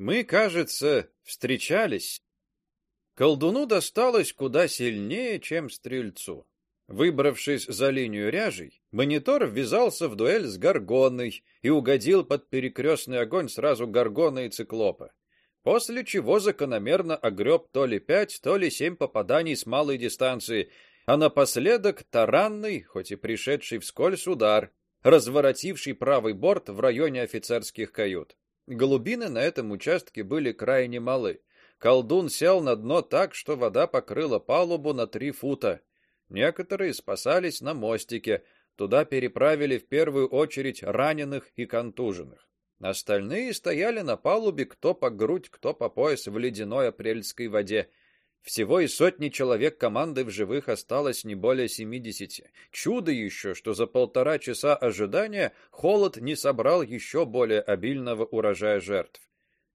Мы, кажется, встречались. Колдуну досталось куда сильнее, чем стрельцу. Выбравшись за линию ряжей, монитор ввязался в дуэль с Гаргоной и угодил под перекрестный огонь сразу Гаргона и Циклопа. После чего закономерно огреб то ли пять, то ли семь попаданий с малой дистанции, а напоследок таранный, хоть и пришедший вскользь удар, разворотивший правый борт в районе офицерских кают. Голубины на этом участке были крайне малы. Колдун сел на дно так, что вода покрыла палубу на три фута. Некоторые спасались на мостике, туда переправили в первую очередь раненых и контуженных. Остальные стояли на палубе кто по грудь, кто по пояс в ледяной апрельской воде. Всего и сотни человек команды в живых осталось не более семидесяти. Чудо еще, что за полтора часа ожидания холод не собрал еще более обильного урожая жертв.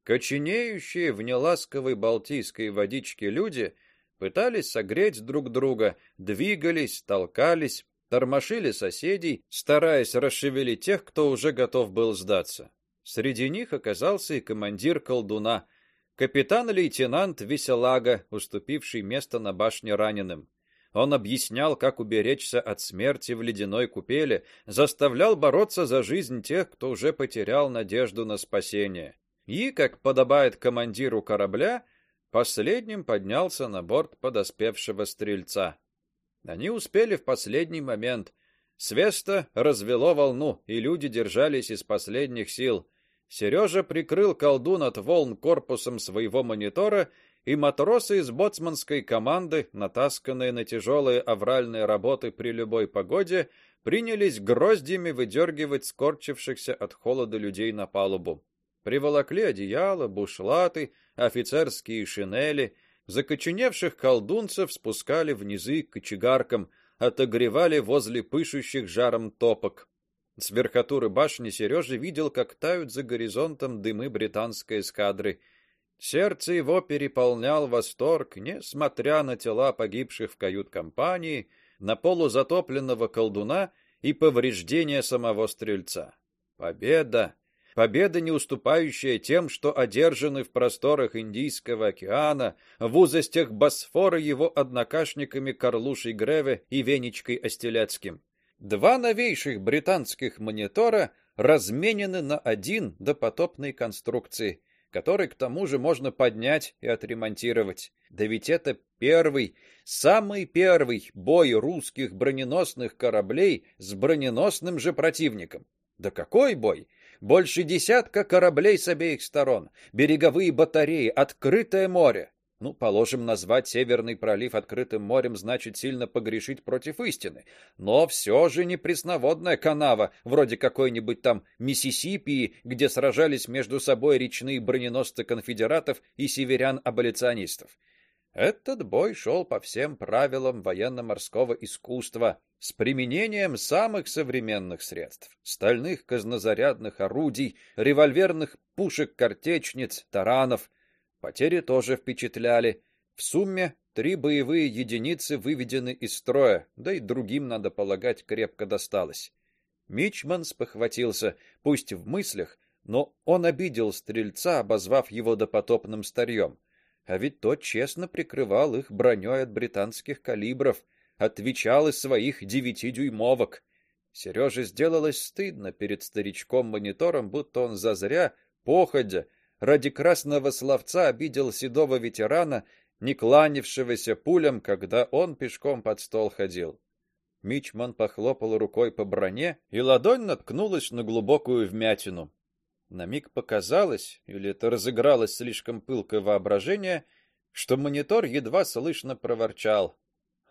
Коченеющие в неласковой балтийской водичке люди пытались согреть друг друга, двигались, толкались, тормошили соседей, стараясь расшевелить тех, кто уже готов был сдаться. Среди них оказался и командир колдуна, капитан-лейтенант Веселага, уступивший место на башне раненым. Он объяснял, как уберечься от смерти в ледяной купели, заставлял бороться за жизнь тех, кто уже потерял надежду на спасение. И, как подобает командиру корабля, последним поднялся на борт подоспевшего стрельца. Они успели в последний момент. Свеста развело волну, и люди держались из последних сил. Сережа прикрыл колдун от волн корпусом своего монитора, и матросы из боцманской команды, натасканные на тяжелые авральные работы при любой погоде, принялись гроздями выдергивать скорчившихся от холода людей на палубу. Приволокли одеяла, бушлаты, офицерские шинели, закоченевших колдунцев спускали в низы к кочегаркам, отогревали возле пышущих жаром топок. С верхотуры башни Сережа видел, как тают за горизонтом дымы британской эскадры. Сердце его переполнял восторг, несмотря на тела погибших в кают-компании, на полузатопленного колдуна и повреждения самого стрельца. Победа, победа не уступающая тем, что одержаны в просторах Индийского океана, в узостях Босфора его однокашниками Карлушей Греве и Венечкой Остеляцким. Два новейших британских монитора разменены на один допотопной конструкции, который к тому же можно поднять и отремонтировать. Да ведь это первый, самый первый бой русских броненосных кораблей с броненосным же противником. Да какой бой? Больше десятка кораблей с обеих сторон, береговые батареи, открытое море. Ну, положим, назвать Северный пролив открытым морем значит сильно погрешить против истины, но все же не пресноводная канава, вроде какой-нибудь там Миссисипи, где сражались между собой речные броненосцы конфедератов и северян-аболиционистов. Этот бой шел по всем правилам военно-морского искусства, с применением самых современных средств: стальных казнозарядных орудий, револьверных пушек-картечниц, таранов, Потери тоже впечатляли. В сумме три боевые единицы выведены из строя, да и другим, надо полагать, крепко досталось. Мичман спохватился, пусть в мыслях, но он обидел стрельца, обозвав его допотопным старьем. А ведь тот честно прикрывал их броней от британских калибров, отвечал из своих девятидюймовок. Сереже сделалось стыдно перед старичком-монитором, будто он зазря, походя, ради красного словца обидел седого ветерана, не кланявшегося пулям, когда он пешком под стол ходил. Мичман похлопал рукой по броне, и ладонь наткнулась на глубокую вмятину. На миг показалось, или это разыгралось слишком пылкое воображение, что монитор едва слышно проворчал: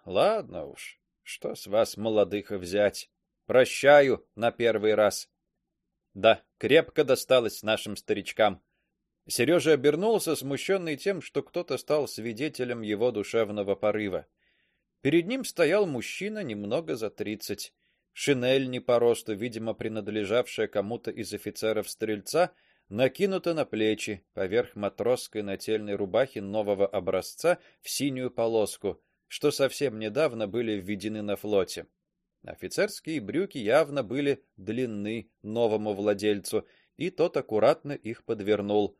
"Ладно уж, что с вас молодых взять? Прощаю на первый раз". Да, крепко досталось нашим старичкам. Сережа обернулся, смущенный тем, что кто-то стал свидетелем его душевного порыва. Перед ним стоял мужчина немного за тридцать. Шинель не по росту, видимо, принадлежавшая кому-то из офицеров стрельца, накинута на плечи поверх матросской нательной рубахи нового образца в синюю полоску, что совсем недавно были введены на флоте. Офицерские брюки явно были длинны новому владельцу, и тот аккуратно их подвернул.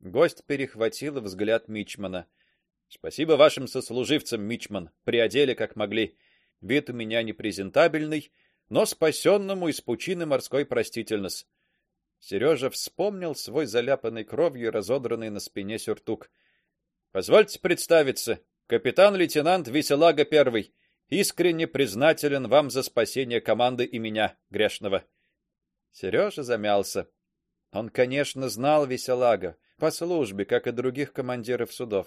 Гость перехватил взгляд мичмана. Спасибо вашим сослуживцам, мичман, приодели как могли. Вид у меня непрезентабельный, но спасенному из пучины морской простительность. Сережа вспомнил свой заляпанный кровью и разодранный на спине сюртук. Позвольте представиться, капитан-лейтенант Веселага первый. Искренне признателен вам за спасение команды и меня, грешного. Сережа замялся. Он, конечно, знал Веселага по службе, как и других командиров судов,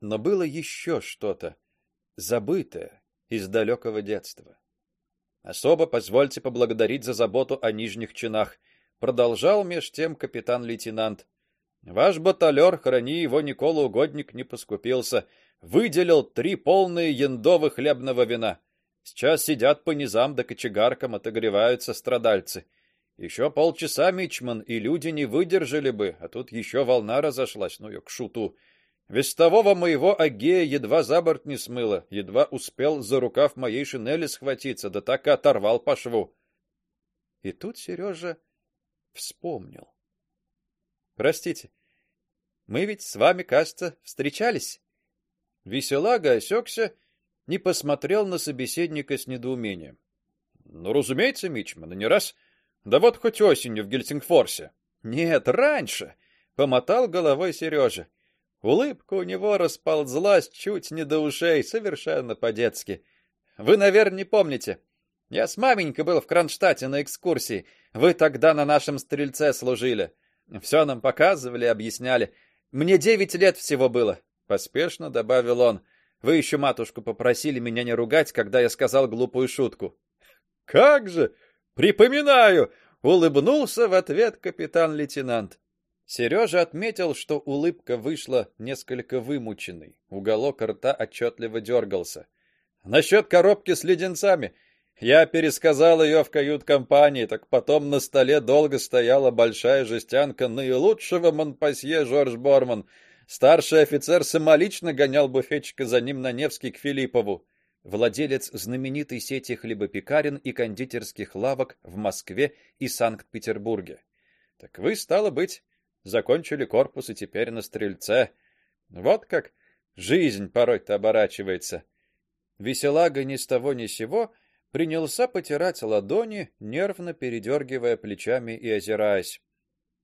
но было еще что-то забытое из далекого детства. Особо позвольте поблагодарить за заботу о нижних чинах, продолжал меж тем капитан-лейтенант. Ваш баталер, храни его Никола угодник, не поскупился, выделил три полные яндовых хлебного вина. Сейчас сидят по низам да кочегаркам отогреваются страдальцы. Еще полчаса мичман и люди не выдержали бы, а тут еще волна разошлась, ну ее к шуту. Вестового моего Агея едва за борт не смыло, едва успел за рукав моей шинели схватиться, да так и оторвал по шву. И тут Сережа вспомнил. Простите. Мы ведь с вами, кажется, встречались. Веселага осекся, не посмотрел на собеседника с недоумением. Ну, разумеется, Мичман, не раз. Да вот хоть осенью в Гельсингфорсе. Нет, раньше, помотал головой Сережа. Улыбка у него расползлась чуть не до ушей, совершенно по-детски. Вы, наверное, не помните. Я с маменькой был в Кронштадте на экскурсии. Вы тогда на нашем стрельце служили. Все нам показывали, объясняли. Мне девять лет всего было, поспешно добавил он. Вы еще матушку попросили меня не ругать, когда я сказал глупую шутку. Как же, припоминаю, улыбнулся в ответ капитан-лейтенант. Сережа отметил, что улыбка вышла несколько вымученной. Уголок рта отчетливо дергался. Насчет коробки с леденцами я пересказал ее в кают-компании, так потом на столе долго стояла большая жестянка наилучшего Монпасье Жорж Борман. Старший офицер самолично гонял буфетчика за ним на Невский к Филиппову. Владелец знаменитой сети хлебопекарен и кондитерских лавок в Москве и Санкт-Петербурге. Так вы стало быть закончили корпус и теперь на стрельце. Вот как жизнь порой-то оборачивается. Веселага ни с того ни сего принялся потирать ладони, нервно передергивая плечами и озираясь.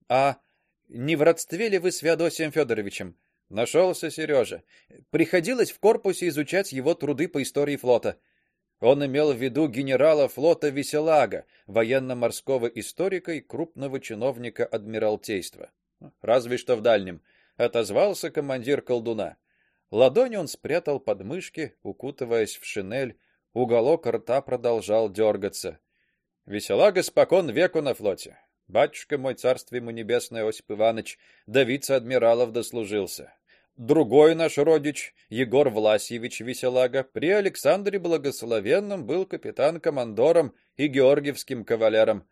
А не в родстве ли вы с Феодосием Федоровичем? Нашелся Сережа. Приходилось в корпусе изучать его труды по истории флота. Он имел в виду генерала флота Веселага, военно-морского историка и крупного чиновника адмиралтейства. Разве что в дальнем, отозвался командир колдуна. Ладонь он спрятал под мышки, укутываясь в шинель, уголок рта продолжал дергаться. Веселага спокон веку на флоте. Батюшка мой, царствие ему небесное, Осип Иванович, до вице-адмиралов дослужился. Другой наш родич, Егор Власьевич Веселага, при Александре Благословенном был капитан-командором и георгиевским кавалером.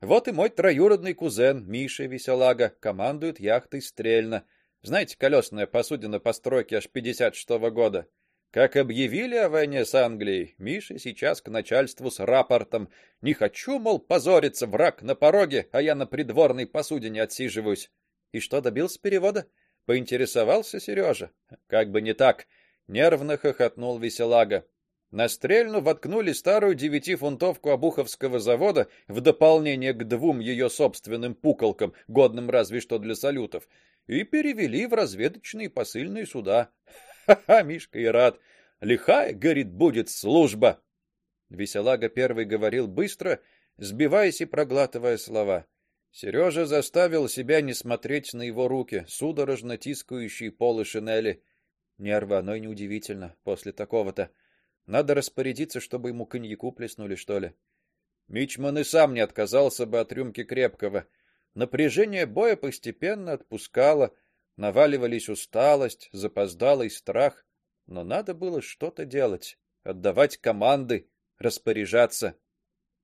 Вот и мой троюродный кузен Миша Веселага командует яхтой Стрельна. Знаете, колесная посудина постройки аж 56-го года. Как объявили о войне с Англией, Миша сейчас к начальству с рапортом: "Не хочу, мол, позориться, враг на пороге, а я на придворной посудине отсиживаюсь". И что добился перевода? Поинтересовался Сережа. Как бы не так, нервно хохотнул Веселага. На стрельну воткнули старую девятифунтовку Обуховского завода в дополнение к двум ее собственным пуколкам, годным разве что для салютов, и перевели в разведочные посыльные суда. Ха-ха, Мишка и рад. Лихая, говорит, будет служба. Веселага первый говорил быстро, сбиваясь и проглатывая слова. Сережа заставил себя не смотреть на его руки, судорожно тискающие полы шинели. Нервы оно и неудивительно после такого-то. Надо распорядиться, чтобы ему коньяку плеснули, что ли. Мичман и сам не отказался бы от рюмки крепкого. Напряжение боя постепенно отпускало, наваливались усталость, запоздалый страх, но надо было что-то делать, отдавать команды, распоряжаться.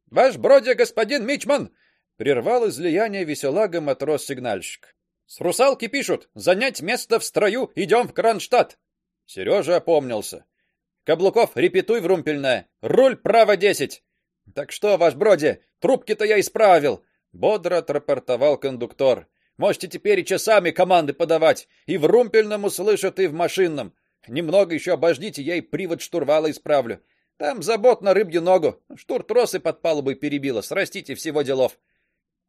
Ваш бродя господин Мичман прервал излияние веселага матрос-сигнальщик. «С русалки пишут! Занять место в строю! Идем в Кронштадт!» Сережа опомнился. «Каблуков, репетуй в румпельное! Руль право десять!» «Так что, ваш броди, трубки-то я исправил!» Бодро отрапортовал кондуктор. «Можете теперь и часами команды подавать! И в румпельном услышат, и в машинном! Немного еще обождите, я и привод штурвала исправлю!» Там забот на рыбью ногу. Штуртросы под палубой перебило. Срастите всего делов.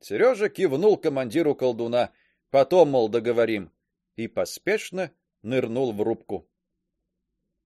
Сережа кивнул командиру колдуна, потом мол договорим, и поспешно нырнул в рубку.